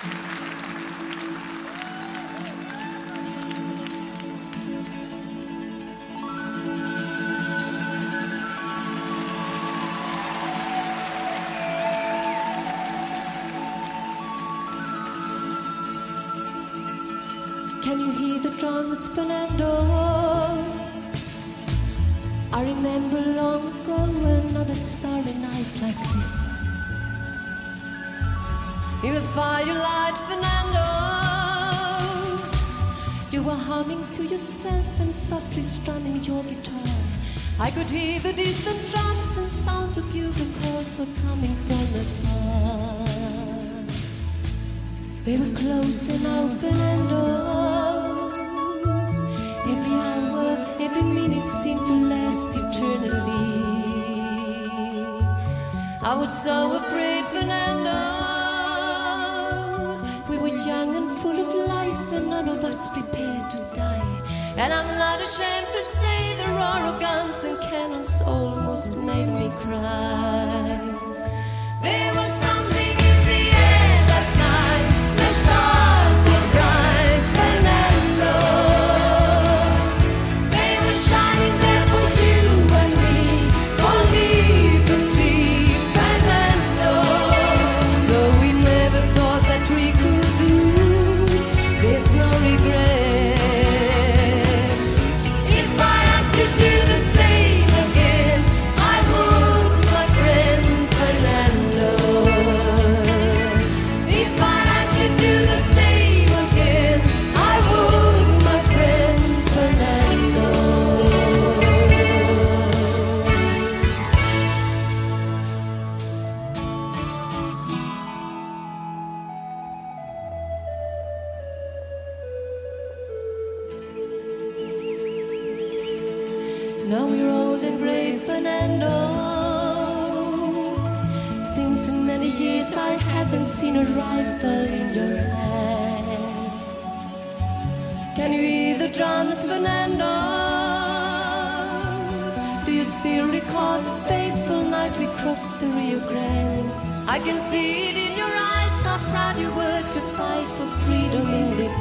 Can you hear the drums, Fernando? I remember long ago another starry night like this. In the firelight, Fernando, you were humming to yourself and softly strumming your guitar. I could hear the distant drums and sounds of bugle calls were coming from afar. They were close now, Fernando. Every hour, every minute seemed to last eternally. I was so afraid, Fernando. We were young and full of life, and none of us prepared to die. And I'm not ashamed to say the roar of guns and cannons almost made me cry. Now we're old and gray, Fernando. Since many years I haven't seen a rifle in your hand. Can you hear the drums, Fernando? Do you still recall the fateful night we crossed the Rio Grande? I can see it in your eyes how proud you were to fight for freedom in this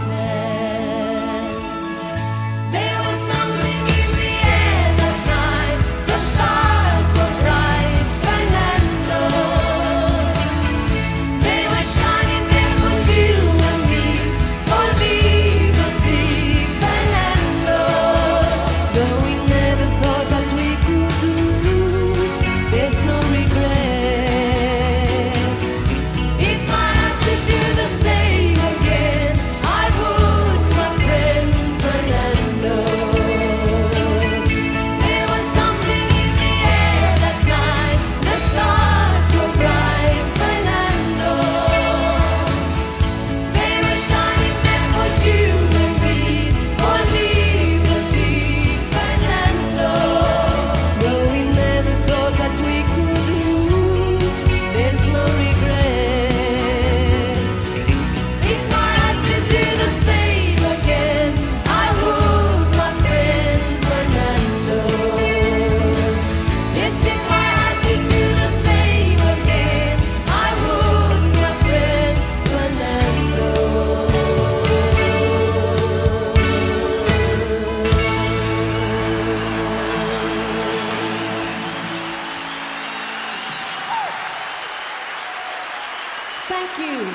Thank you.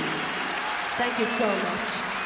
Thank you so much.